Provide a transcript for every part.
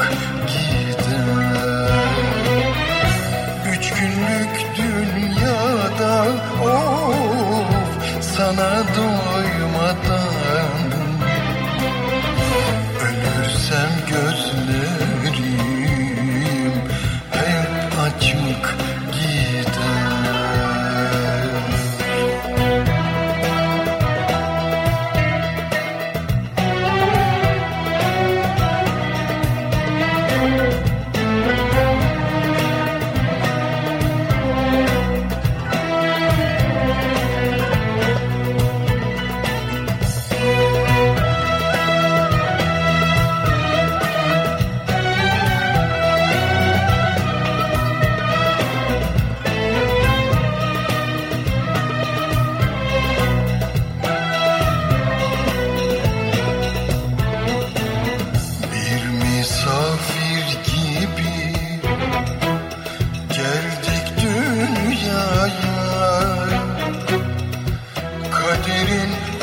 açık gider Üç günlük dünyada of sana doymadan. Ölürsem gözlerim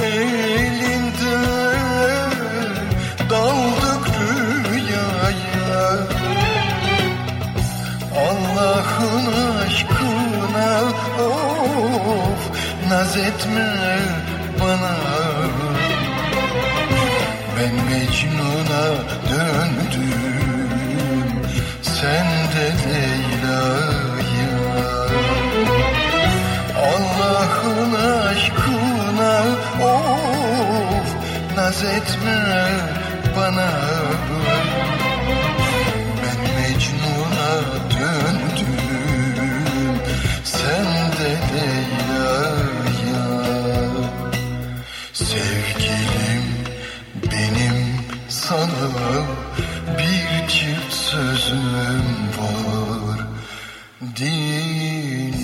Elinde daldık rüyaya. Allah'ın aşkına of naz bana. Ben Mecnun'a döndüm Sen de Leyla'ya. Allah'ın naz etme bana. Ben Mecnun'a döndüm Sen de Leyla'ya. Sevgilim benim sana Bir çift sözüm var. Dinle.